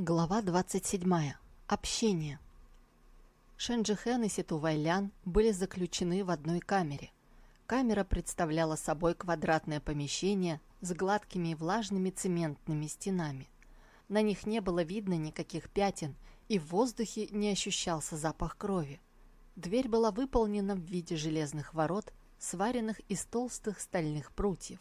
Глава 27. Общение. Шенджихен и Ситу Вайлян были заключены в одной камере. Камера представляла собой квадратное помещение с гладкими и влажными цементными стенами. На них не было видно никаких пятен, и в воздухе не ощущался запах крови. Дверь была выполнена в виде железных ворот, сваренных из толстых стальных прутьев.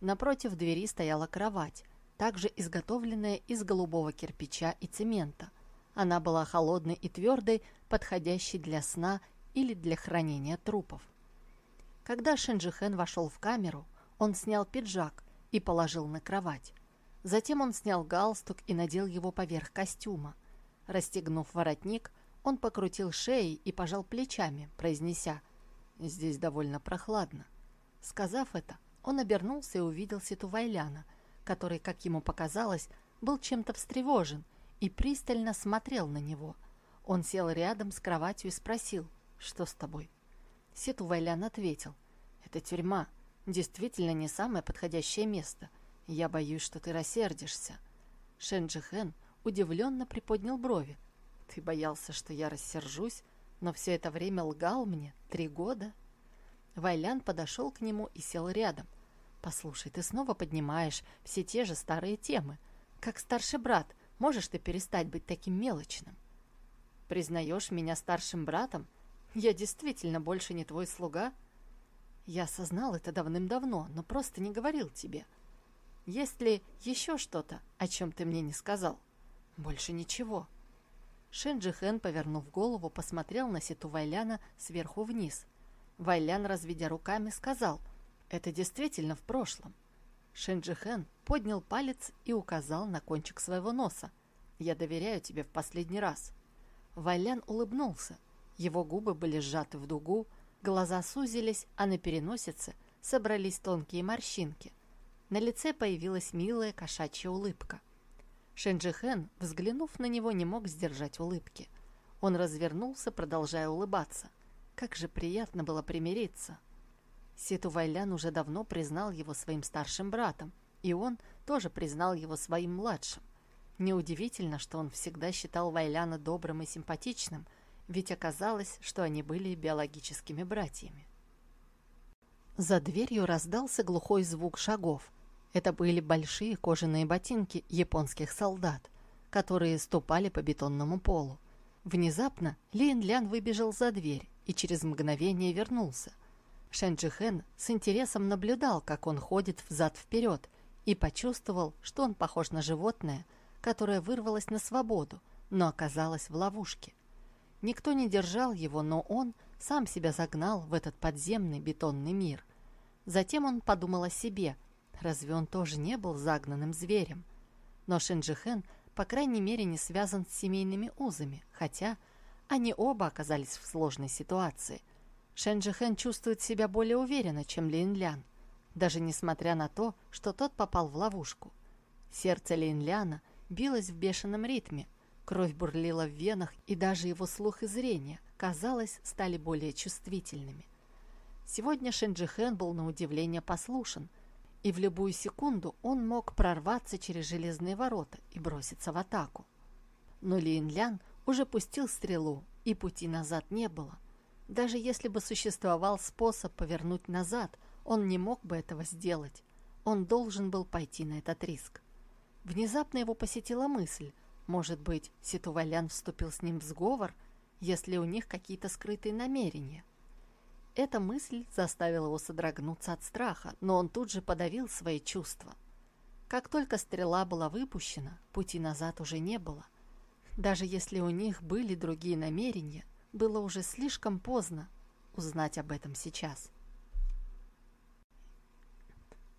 Напротив двери стояла кровать, также изготовленная из голубого кирпича и цемента. Она была холодной и твердой, подходящей для сна или для хранения трупов. Когда Шенджихен вошел в камеру, он снял пиджак и положил на кровать. Затем он снял галстук и надел его поверх костюма. Расстегнув воротник, он покрутил шеей и пожал плечами, произнеся «Здесь довольно прохладно». Сказав это, он обернулся и увидел Ситу Вайляна – который, как ему показалось, был чем-то встревожен и пристально смотрел на него. Он сел рядом с кроватью и спросил, что с тобой? Сету Вайлян ответил, это тюрьма, действительно не самое подходящее место. Я боюсь, что ты рассердишься. Шенджи Хэн удивленно приподнял брови. Ты боялся, что я рассержусь, но все это время лгал мне три года? Вайлян подошел к нему и сел рядом. «Послушай, ты снова поднимаешь все те же старые темы. Как старший брат, можешь ты перестать быть таким мелочным?» «Признаешь меня старшим братом? Я действительно больше не твой слуга?» «Я осознал это давным-давно, но просто не говорил тебе. Есть ли еще что-то, о чем ты мне не сказал?» «Больше ничего». Шенджи Хэн, повернув голову, посмотрел на Ситу Вайляна сверху вниз. Вайлян, разведя руками, сказал — это действительно в прошлом. Шенджихен поднял палец и указал на кончик своего носа. «Я доверяю тебе в последний раз». Вайлян улыбнулся. Его губы были сжаты в дугу, глаза сузились, а на переносице собрались тонкие морщинки. На лице появилась милая кошачья улыбка. Шенджихен, взглянув на него, не мог сдержать улыбки. Он развернулся, продолжая улыбаться. Как же приятно было примириться. Сету Вайлян уже давно признал его своим старшим братом, и он тоже признал его своим младшим. Неудивительно, что он всегда считал Вайляна добрым и симпатичным, ведь оказалось, что они были биологическими братьями. За дверью раздался глухой звук шагов. Это были большие кожаные ботинки японских солдат, которые ступали по бетонному полу. Внезапно Лин Лян выбежал за дверь и через мгновение вернулся – Шенджихен с интересом наблюдал, как он ходит взад-вперед, и почувствовал, что он похож на животное, которое вырвалось на свободу, но оказалось в ловушке. Никто не держал его, но он сам себя загнал в этот подземный бетонный мир. Затем он подумал о себе, разве он тоже не был загнанным зверем? Но Шенджихен, по крайней мере, не связан с семейными узами, хотя они оба оказались в сложной ситуации – Шенджихен чувствует себя более уверенно, чем Линлян, даже несмотря на то, что тот попал в ловушку. Сердце Линляна билось в бешеном ритме, кровь бурлила в венах, и даже его слух и зрение, казалось, стали более чувствительными. Сегодня Шенджихен был на удивление послушен, и в любую секунду он мог прорваться через железные ворота и броситься в атаку. Но Линлян уже пустил стрелу, и пути назад не было. Даже если бы существовал способ повернуть назад, он не мог бы этого сделать. Он должен был пойти на этот риск. Внезапно его посетила мысль, может быть, Ситувалян вступил с ним в сговор, если у них какие-то скрытые намерения. Эта мысль заставила его содрогнуться от страха, но он тут же подавил свои чувства. Как только стрела была выпущена, пути назад уже не было. Даже если у них были другие намерения – было уже слишком поздно узнать об этом сейчас.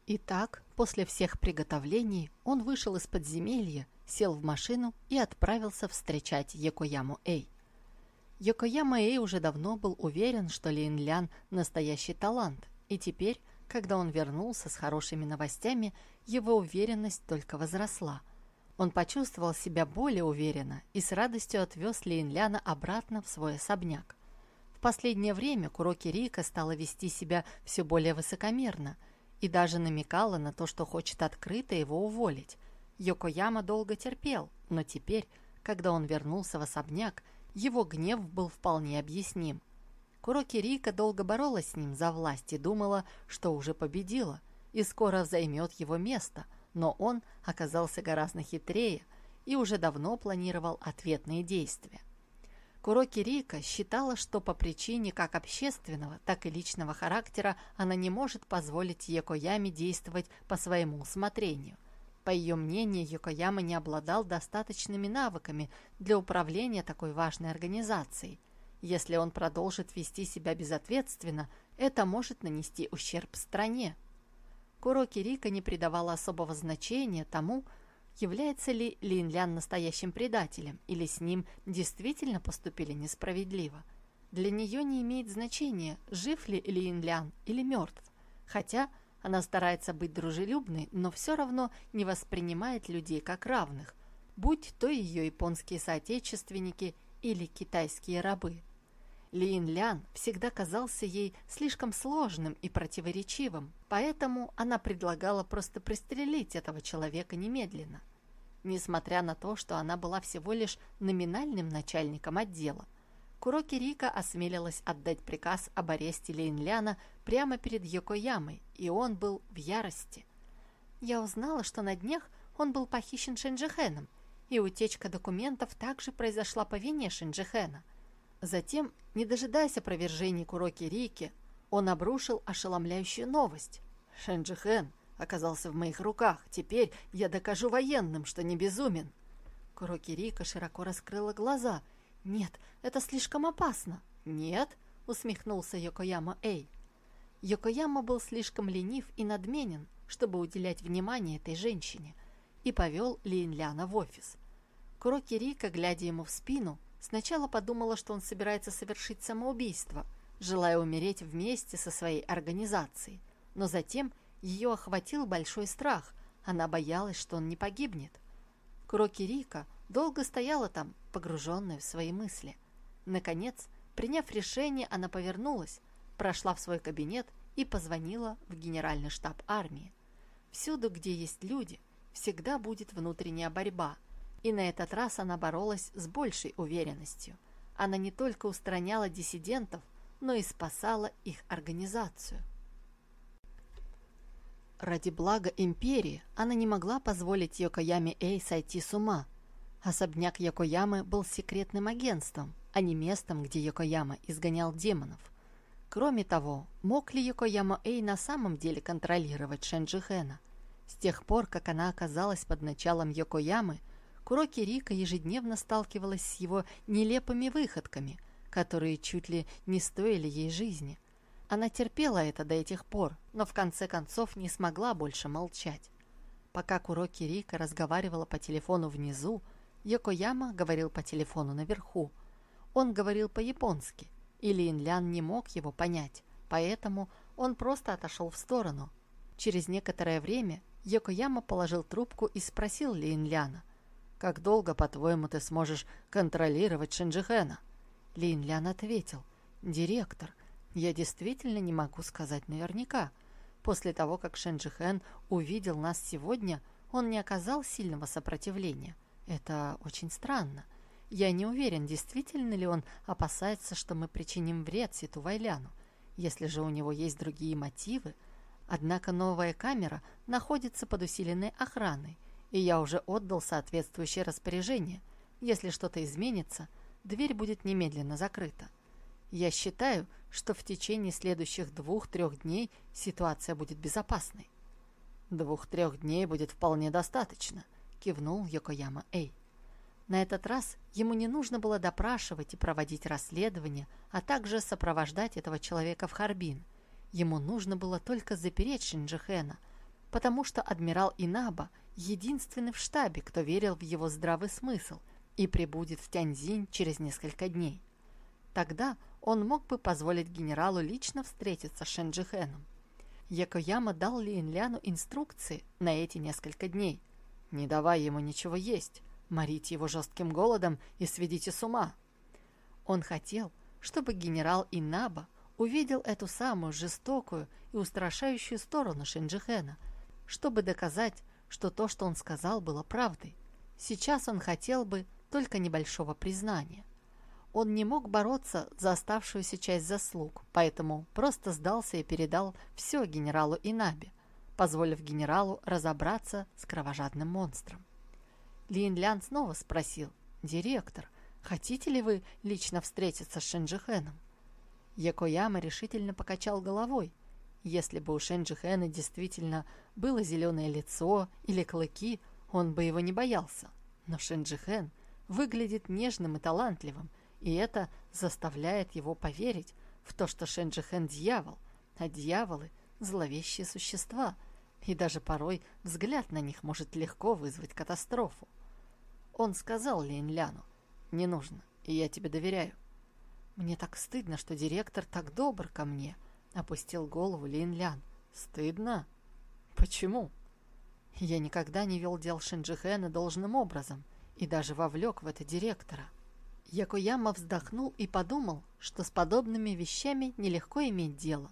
Итак, после всех приготовлений он вышел из подземелья, сел в машину и отправился встречать Якояму Эй. Якояма Эй уже давно был уверен, что Лин Лян – настоящий талант, и теперь, когда он вернулся с хорошими новостями, его уверенность только возросла – он почувствовал себя более уверенно и с радостью отвез Лейнляна обратно в свой особняк. В последнее время Куроки Рика стала вести себя все более высокомерно и даже намекала на то, что хочет открыто его уволить. Йокояма долго терпел, но теперь, когда он вернулся в особняк, его гнев был вполне объясним. Куроки Рика долго боролась с ним за власть и думала, что уже победила и скоро займет его место, но он оказался гораздо хитрее и уже давно планировал ответные действия. Куроки Рика считала, что по причине как общественного, так и личного характера она не может позволить Якояме действовать по своему усмотрению. По ее мнению, Йокояма не обладал достаточными навыками для управления такой важной организацией. Если он продолжит вести себя безответственно, это может нанести ущерб стране. Куроки Рика не придавала особого значения тому, является ли Линлян настоящим предателем или с ним действительно поступили несправедливо. Для нее не имеет значения, жив ли Линлян или мертв, хотя она старается быть дружелюбной, но все равно не воспринимает людей как равных, будь то ее японские соотечественники или китайские рабы. Лин Лян всегда казался ей слишком сложным и противоречивым, поэтому она предлагала просто пристрелить этого человека немедленно. Несмотря на то, что она была всего лишь номинальным начальником отдела, Куроки Рика осмелилась отдать приказ об аресте Лейнляна прямо перед Йокоямой, и он был в ярости. Я узнала, что на днях он был похищен Шенджихеном, и утечка документов также произошла по вине Шенджихена. Затем, не дожидаясь опровержений Куроки Рики, он обрушил ошеломляющую новость. Шенджихен оказался в моих руках. Теперь я докажу военным, что не безумен. Куроки Рика широко раскрыла глаза – «Нет, это слишком опасно». «Нет», — усмехнулся Йокояма Эй. Йокояма был слишком ленив и надменен, чтобы уделять внимание этой женщине, и повел Линляна в офис. Куроки Рика, глядя ему в спину, сначала подумала, что он собирается совершить самоубийство, желая умереть вместе со своей организацией, но затем ее охватил большой страх, она боялась, что он не погибнет. Куроки Рика долго стояла там, погруженная в свои мысли. Наконец, приняв решение, она повернулась, прошла в свой кабинет и позвонила в генеральный штаб армии. Всюду, где есть люди, всегда будет внутренняя борьба, и на этот раз она боролась с большей уверенностью. Она не только устраняла диссидентов, но и спасала их организацию. Ради блага империи она не могла позволить Йокояме Эй сойти с ума – Особняк Якоямы был секретным агентством, а не местом, где Якояма изгонял демонов. Кроме того, мог ли Якояма Эй на самом деле контролировать Шенджихена? С тех пор, как она оказалась под началом Йокоямы, Куроки Рика ежедневно сталкивалась с его нелепыми выходками, которые чуть ли не стоили ей жизни. Она терпела это до этих пор, но в конце концов не смогла больше молчать. Пока Куроки Рика разговаривала по телефону внизу, Йокояма говорил по телефону наверху. Он говорил по-японски, и Линлян не мог его понять, поэтому он просто отошел в сторону. Через некоторое время Йокояма положил трубку и спросил Линляна, «Как долго, по-твоему, ты сможешь контролировать Шинджихена?» Линлян ответил, «Директор, я действительно не могу сказать наверняка. После того, как Шенджихен увидел нас сегодня, он не оказал сильного сопротивления». Это очень странно. Я не уверен, действительно ли он опасается, что мы причиним вред Ситу Вайляну. Если же у него есть другие мотивы, Однако новая камера находится под усиленной охраной, и я уже отдал соответствующее распоряжение. Если что-то изменится, дверь будет немедленно закрыта. Я считаю, что в течение следующих двух-трех дней ситуация будет безопасной. Двух-трех дней будет вполне достаточно –— кивнул Йокояма Эй. На этот раз ему не нужно было допрашивать и проводить расследование, а также сопровождать этого человека в Харбин. Ему нужно было только запереть Шинджихена, потому что адмирал Инаба единственный в штабе, кто верил в его здравый смысл и прибудет в Тяньзинь через несколько дней. Тогда он мог бы позволить генералу лично встретиться с Шинджихеном. Якояма дал Линляну инструкции на эти несколько дней, не давай ему ничего есть, морите его жестким голодом и сведите с ума. Он хотел, чтобы генерал Инаба увидел эту самую жестокую и устрашающую сторону Шинджихена, чтобы доказать, что то, что он сказал, было правдой. Сейчас он хотел бы только небольшого признания. Он не мог бороться за оставшуюся часть заслуг, поэтому просто сдался и передал все генералу Инабе, позволив генералу разобраться с кровожадным монстром. Лин Лян снова спросил, «Директор, хотите ли вы лично встретиться с Шенджихеном?» Якояма решительно покачал головой. Если бы у Шенджихена действительно было зеленое лицо или клыки, он бы его не боялся. Но Шенджихен выглядит нежным и талантливым, и это заставляет его поверить в то, что Шенджихен – дьявол, а дьяволы – зловещие существа, и даже порой взгляд на них может легко вызвать катастрофу. Он сказал Линляну, «Не нужно, и я тебе доверяю». «Мне так стыдно, что директор так добр ко мне», — опустил голову Линлян. «Стыдно? Почему?» «Я никогда не вел дел Шинджихена должным образом и даже вовлек в это директора». Якояма вздохнул и подумал, что с подобными вещами нелегко иметь дело,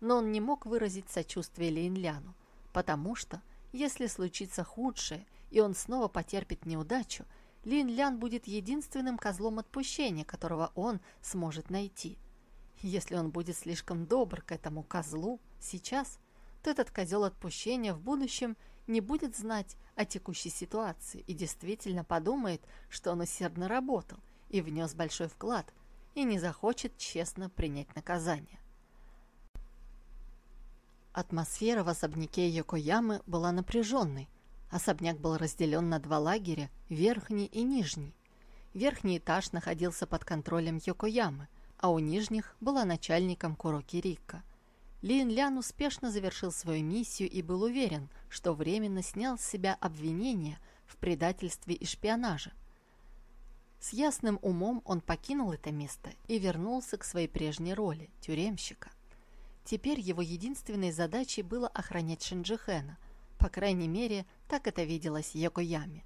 но он не мог выразить сочувствие Линляну, потому что, если случится худшее, и он снова потерпит неудачу, Лин Лян будет единственным козлом отпущения, которого он сможет найти. Если он будет слишком добр к этому козлу сейчас, то этот козел отпущения в будущем не будет знать о текущей ситуации и действительно подумает, что он усердно работал, и внес большой вклад, и не захочет честно принять наказание. Атмосфера в особняке Йокоямы была напряженной. Особняк был разделен на два лагеря, верхний и нижний. Верхний этаж находился под контролем Йокоямы, а у нижних была начальником Куроки Рика. Лин Лян успешно завершил свою миссию и был уверен, что временно снял с себя обвинения в предательстве и шпионаже. С ясным умом он покинул это место и вернулся к своей прежней роли – тюремщика. Теперь его единственной задачей было охранять Шинджихена. По крайней мере, так это виделось Якояме.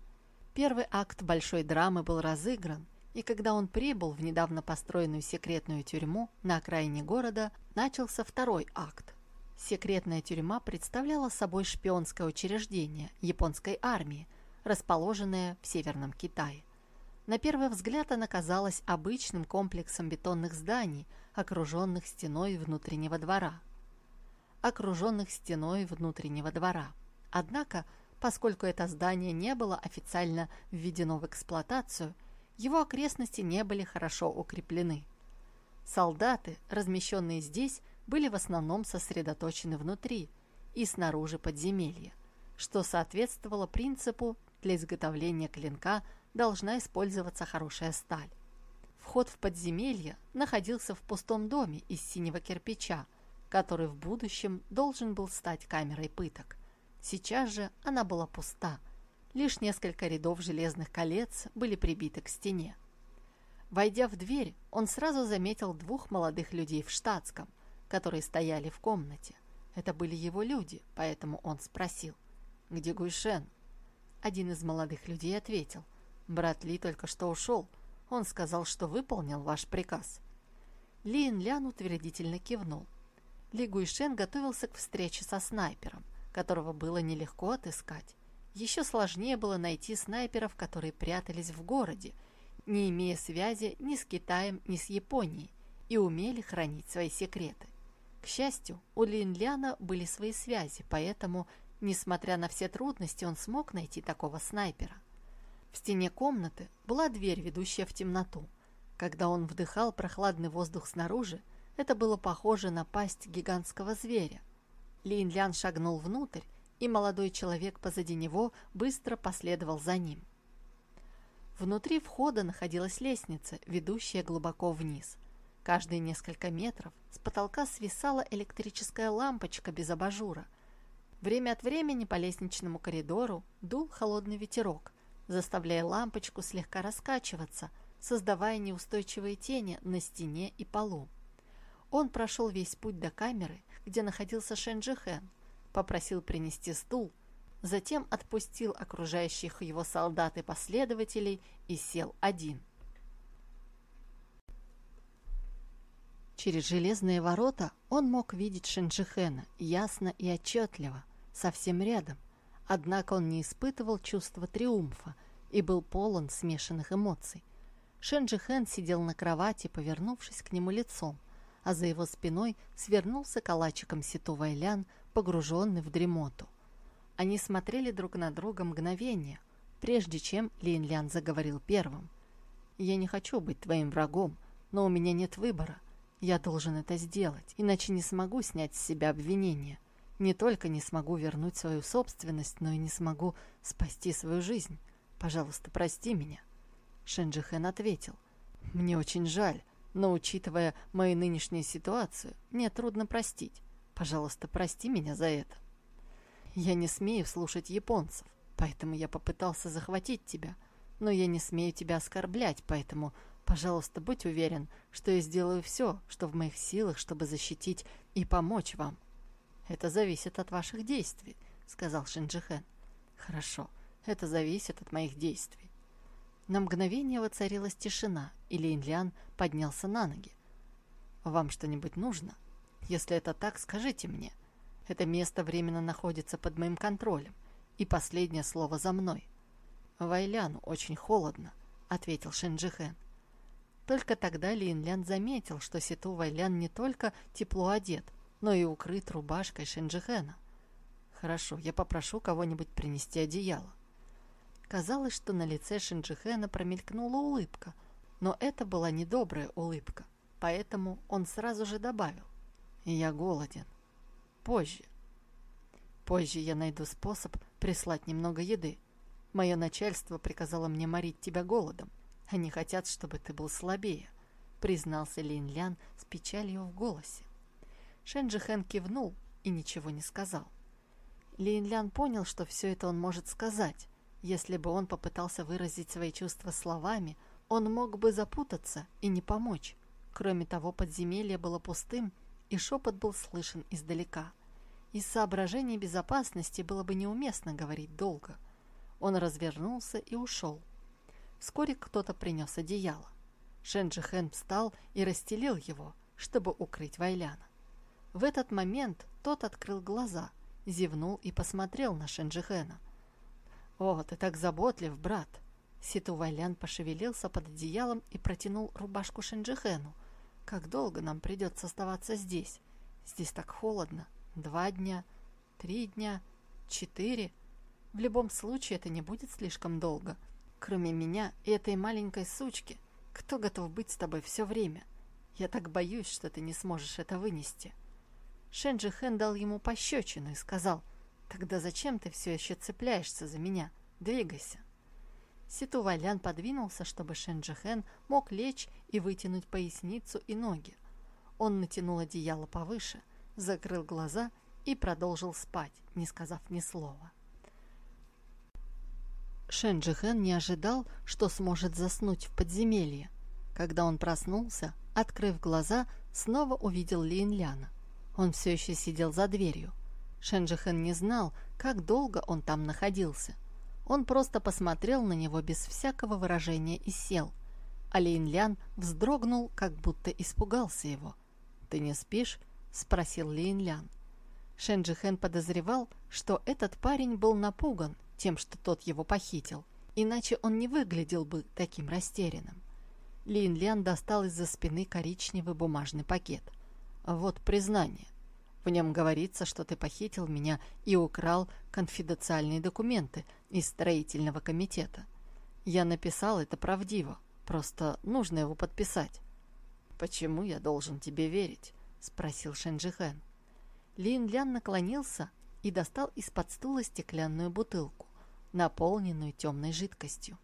Первый акт большой драмы был разыгран, и когда он прибыл в недавно построенную секретную тюрьму на окраине города, начался второй акт. Секретная тюрьма представляла собой шпионское учреждение японской армии, расположенное в Северном Китае. На первый взгляд она казалась обычным комплексом бетонных зданий, окруженных стеной внутреннего двора. Окруженных стеной внутреннего двора. Однако, поскольку это здание не было официально введено в эксплуатацию, его окрестности не были хорошо укреплены. Солдаты, размещенные здесь, были в основном сосредоточены внутри и снаружи подземелья, что соответствовало принципу для изготовления клинка – должна использоваться хорошая сталь. Вход в подземелье находился в пустом доме из синего кирпича, который в будущем должен был стать камерой пыток. Сейчас же она была пуста. Лишь несколько рядов железных колец были прибиты к стене. Войдя в дверь, он сразу заметил двух молодых людей в штатском, которые стояли в комнате. Это были его люди, поэтому он спросил, «Где Гуйшен?» Один из молодых людей ответил, Брат Ли только что ушел. Он сказал, что выполнил ваш приказ. Лин Лян утвердительно кивнул. Ли Гуйшен готовился к встрече со снайпером, которого было нелегко отыскать. Еще сложнее было найти снайперов, которые прятались в городе, не имея связи ни с Китаем, ни с Японией, и умели хранить свои секреты. К счастью, у Лин Ляна были свои связи, поэтому, несмотря на все трудности, он смог найти такого снайпера. В стене комнаты была дверь, ведущая в темноту. Когда он вдыхал прохладный воздух снаружи, это было похоже на пасть гигантского зверя. Лин Лян шагнул внутрь, и молодой человек позади него быстро последовал за ним. Внутри входа находилась лестница, ведущая глубоко вниз. Каждые несколько метров с потолка свисала электрическая лампочка без абажура. Время от времени по лестничному коридору дул холодный ветерок, заставляя лампочку слегка раскачиваться, создавая неустойчивые тени на стене и полу. Он прошел весь путь до камеры, где находился Шенджихен, попросил принести стул, затем отпустил окружающих его солдат и последователей и сел один. Через железные ворота он мог видеть Шенджихена ясно и отчетливо, совсем рядом – Однако он не испытывал чувства триумфа и был полон смешанных эмоций. Шенджи Хэн сидел на кровати, повернувшись к нему лицом, а за его спиной свернулся калачиком Ситу Вайлян, погруженный в дремоту. Они смотрели друг на друга мгновение, прежде чем Лин Лян заговорил первым. «Я не хочу быть твоим врагом, но у меня нет выбора. Я должен это сделать, иначе не смогу снять с себя обвинения. Не только не смогу вернуть свою собственность, но и не смогу спасти свою жизнь. Пожалуйста, прости меня». Шенджихен ответил. «Мне очень жаль, но, учитывая мою нынешнюю ситуацию, мне трудно простить. Пожалуйста, прости меня за это. Я не смею слушать японцев, поэтому я попытался захватить тебя, но я не смею тебя оскорблять, поэтому, пожалуйста, будь уверен, что я сделаю все, что в моих силах, чтобы защитить и помочь вам. Это зависит от ваших действий, сказал Шинджихен. Хорошо, это зависит от моих действий. На мгновение воцарилась тишина, и Линлян поднялся на ноги. «Вам что-нибудь нужно? Если это так, скажите мне. Это место временно находится под моим контролем, и последнее слово за мной». «Вайляну очень холодно», — ответил Шенджихен. Только тогда Линлян заметил, что Ситу Вайлян не только тепло одет, но и укрыт рубашкой Шенджихена. «Хорошо, я попрошу кого-нибудь принести одеяло». Казалось, что на лице Шинджихена промелькнула улыбка, но это была недобрая улыбка, поэтому он сразу же добавил «Я голоден. Позже. Позже я найду способ прислать немного еды. Мое начальство приказало мне морить тебя голодом. Они хотят, чтобы ты был слабее», признался Лин Лян с печалью в голосе. Шенджихен кивнул и ничего не сказал. Лин Лян понял, что все это он может сказать, если бы он попытался выразить свои чувства словами, он мог бы запутаться и не помочь. Кроме того, подземелье было пустым, и шепот был слышен издалека. Из соображений безопасности было бы неуместно говорить долго. Он развернулся и ушел. Вскоре кто-то принес одеяло. Шенджихен встал и расстелил его, чтобы укрыть Вайляна. В этот момент тот открыл глаза, зевнул и посмотрел на Шенджихена – «О, ты так заботлив, брат!» Ситу Вайлян пошевелился под одеялом и протянул рубашку Шенджихену. «Как долго нам придется оставаться здесь? Здесь так холодно. Два дня, три дня, четыре. В любом случае это не будет слишком долго. Кроме меня и этой маленькой сучки, кто готов быть с тобой все время? Я так боюсь, что ты не сможешь это вынести». Шенджихен дал ему пощечину и сказал – Тогда зачем ты все еще цепляешься за меня? Двигайся. Ситу Валян подвинулся, чтобы Шенджихен мог лечь и вытянуть поясницу и ноги. Он натянул одеяло повыше, закрыл глаза и продолжил спать, не сказав ни слова. Шенджихен не ожидал, что сможет заснуть в подземелье. Когда он проснулся, открыв глаза, снова увидел Лин Ляна. Он все еще сидел за дверью. Шенджихен не знал, как долго он там находился. Он просто посмотрел на него без всякого выражения и сел. А Лян вздрогнул, как будто испугался его. «Ты не спишь?» – спросил Лейн Лян. Шенджихен подозревал, что этот парень был напуган тем, что тот его похитил, иначе он не выглядел бы таким растерянным. Лин Лян достал из-за спины коричневый бумажный пакет. «Вот признание. В нем говорится, что ты похитил меня и украл конфиденциальные документы из строительного комитета. Я написал это правдиво, просто нужно его подписать. «Почему я должен тебе верить?» – спросил Шенджихэн. Лин Лян наклонился и достал из-под стула стеклянную бутылку, наполненную темной жидкостью.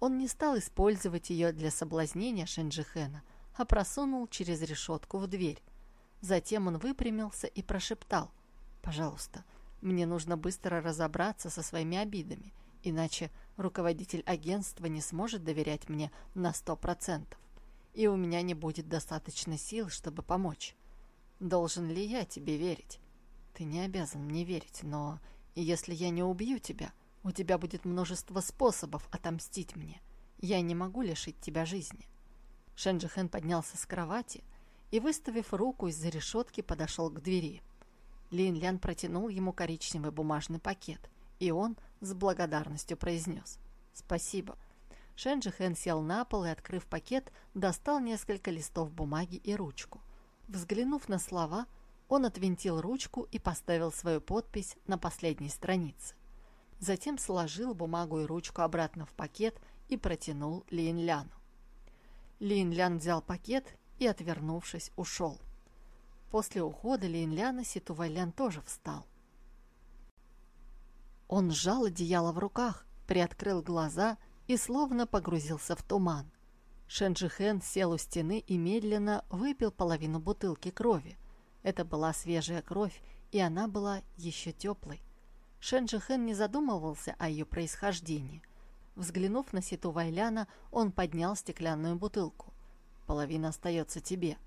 Он не стал использовать ее для соблазнения Шенджихэна, а просунул через решетку в дверь, Затем он выпрямился и прошептал. «Пожалуйста, мне нужно быстро разобраться со своими обидами, иначе руководитель агентства не сможет доверять мне на сто процентов, и у меня не будет достаточно сил, чтобы помочь. Должен ли я тебе верить? Ты не обязан мне верить, но если я не убью тебя, у тебя будет множество способов отомстить мне. Я не могу лишить тебя жизни». Шенджихен поднялся с кровати, и, выставив руку из-за решетки, подошел к двери. Лин Лян протянул ему коричневый бумажный пакет, и он с благодарностью произнес «Спасибо». Шенджихен сел на пол и, открыв пакет, достал несколько листов бумаги и ручку. Взглянув на слова, он отвинтил ручку и поставил свою подпись на последней странице. Затем сложил бумагу и ручку обратно в пакет и протянул Лин Ляну. Лин Лян взял пакет и, отвернувшись, ушел. После ухода Лин Ляна Ситу Вайлян тоже встал. Он сжал одеяло в руках, приоткрыл глаза и словно погрузился в туман. Шенджихен сел у стены и медленно выпил половину бутылки крови. Это была свежая кровь, и она была еще теплой. Шенджихен не задумывался о ее происхождении. Взглянув на Ситу Вайляна, он поднял стеклянную бутылку. «Половина остается тебе».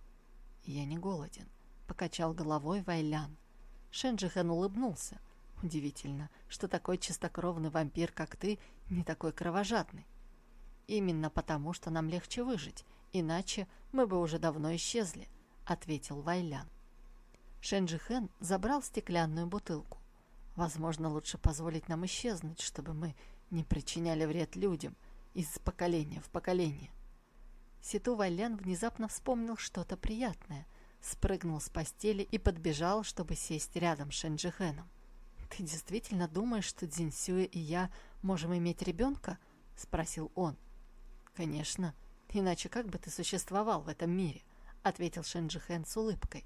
«Я не голоден», — покачал головой Вайлян. Шенджихен улыбнулся. Удивительно, что такой чистокровный вампир, как ты, не такой кровожадный. Именно потому, что нам легче выжить, иначе мы бы уже давно исчезли, ответил Вайлян. Шенджихен забрал стеклянную бутылку. Возможно, лучше позволить нам исчезнуть, чтобы мы не причиняли вред людям из поколения в поколение. Ситу Вайлян внезапно вспомнил что-то приятное, спрыгнул с постели и подбежал, чтобы сесть рядом с Шенджихеном. «Ты действительно думаешь, что Дзинсюэ и я можем иметь ребенка?» — спросил он. «Конечно. Иначе как бы ты существовал в этом мире?» — ответил Шенджихен с улыбкой.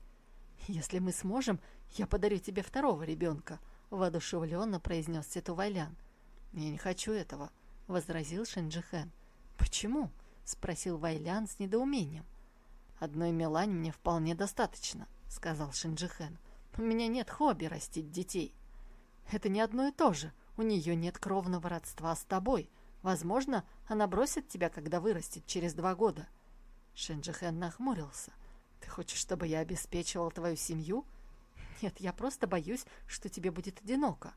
«Если мы сможем, я подарю тебе второго ребенка», — воодушевленно произнес Ситу Вайлян. «Я не хочу этого», — возразил Шенджихен. «Почему?» — спросил Вайлян с недоумением. «Одной Мелань мне вполне достаточно», — сказал Шенджихен. «У меня нет хобби растить детей». Это не одно и то же. У нее нет кровного родства с тобой. Возможно, она бросит тебя, когда вырастет через два года. Шинджихен нахмурился. Ты хочешь, чтобы я обеспечивал твою семью? Нет, я просто боюсь, что тебе будет одиноко.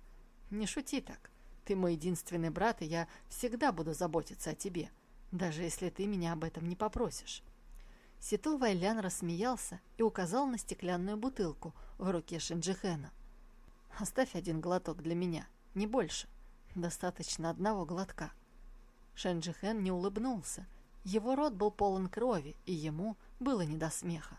Не шути так. Ты мой единственный брат, и я всегда буду заботиться о тебе, даже если ты меня об этом не попросишь. Ситу Вайлян рассмеялся и указал на стеклянную бутылку в руке Шинджихена. Оставь один глоток для меня, не больше. Достаточно одного глотка. Шенджихен не улыбнулся. Его рот был полон крови, и ему было не до смеха.